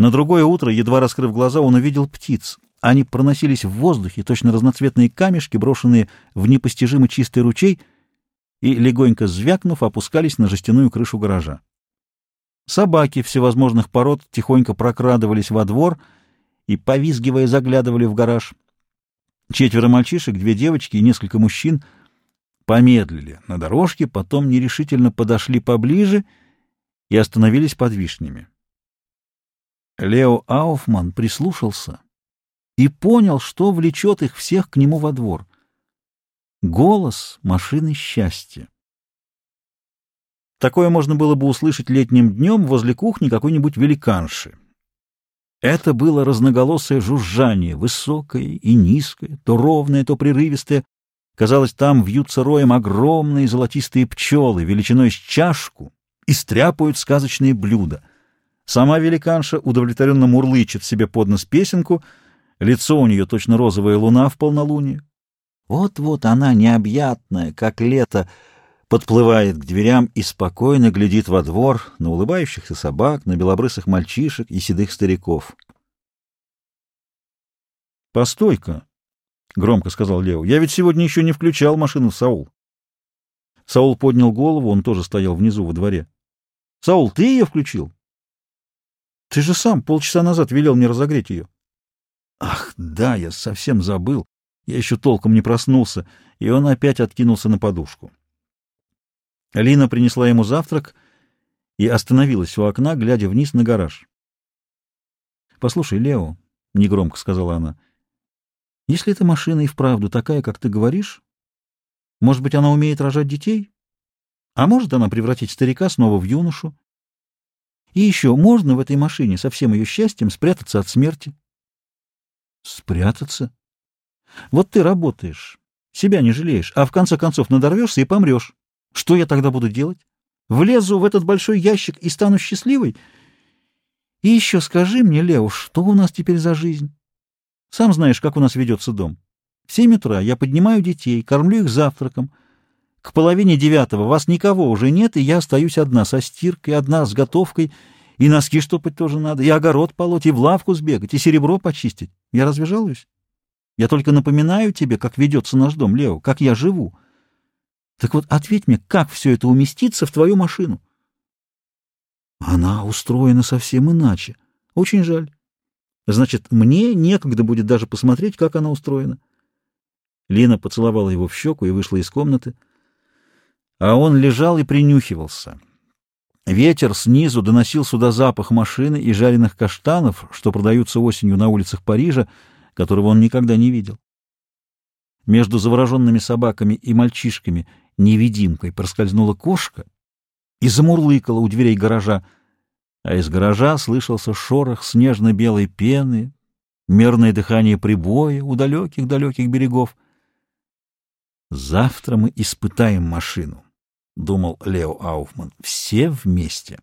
На другое утро, едва раскрыв глаза, он увидел птиц. Они проносились в воздухе, точно разноцветные камешки, брошенные в непостижимо чистый ручей, и, легонько звякнув, опускались на жестяную крышу гаража. Собаки всевозможных пород тихонько прокрадывались во двор и, повизгивая, заглядывали в гараж. Четверо мальчишек, две девочки и несколько мужчин помедлили на дорожке, потом нерешительно подошли поближе и остановились под вишнями. Лео Ауфман прислушался и понял, что влечет их всех к нему во двор. Голос машины счастья. Такое можно было бы услышать летним днем возле кухни какой-нибудь великанши. Это было разноголосое жужжание, высокое и низкое, то ровное, то прерывистое. Казалось, там вьются роем огромные золотистые пчелы, величиной с чашку, и стряпают сказочные блюда. Сама великанша удовлетворенно мурлычет себе под нос песенку — Лицо у нее точно розовая луна в полнолуние. Вот-вот она, необъятная, как лето, подплывает к дверям и спокойно глядит во двор на улыбающихся собак, на белобрысых мальчишек и седых стариков. «Постой-ка!» — громко сказал Лео. «Я ведь сегодня еще не включал машину Саул». Саул поднял голову, он тоже стоял внизу во дворе. «Саул, ты ее включил?» «Ты же сам полчаса назад велел мне разогреть ее». Ах, да, я совсем забыл. Я еще толком не проснулся, и он опять откинулся на подушку. Лина принесла ему завтрак и остановилась у окна, глядя вниз на гараж. — Послушай, Лео, — негромко сказала она, — если эта машина и вправду такая, как ты говоришь, может быть, она умеет рожать детей? А может, она превратить старика снова в юношу? И еще, можно в этой машине со всем ее счастьем спрятаться от смерти? Спрятаться? Вот ты работаешь, себя не жалеешь, а в конце концов надорвешься и помрешь. Что я тогда буду делать? Влезу в этот большой ящик и стану счастливой? И еще скажи мне, Лео, что у нас теперь за жизнь? Сам знаешь, как у нас ведется дом. В семь утра я поднимаю детей, кормлю их завтраком. К половине девятого вас никого уже нет, и я остаюсь одна со стиркой, одна с готовкой — и носки штопать тоже надо, и огород полоть, и в лавку сбегать, и серебро почистить. Я разве жалуюсь? Я только напоминаю тебе, как ведется наш дом, Лео, как я живу. Так вот, ответь мне, как все это уместится в твою машину? Она устроена совсем иначе. Очень жаль. Значит, мне некогда будет даже посмотреть, как она устроена. Лина поцеловала его в щеку и вышла из комнаты. А он лежал и принюхивался. Ветер снизу доносил сюда запах машины и жареных каштанов, что продаются осенью на улицах Парижа, которого он никогда не видел. Между завороженными собаками и мальчишками невидимкой проскользнула кошка и замурлыкала у дверей гаража, а из гаража слышался шорох снежно-белой пены, мерное дыхание прибоя у далеких-далеких берегов. «Завтра мы испытаем машину», — думал Лео Ауфман, — «все вместе».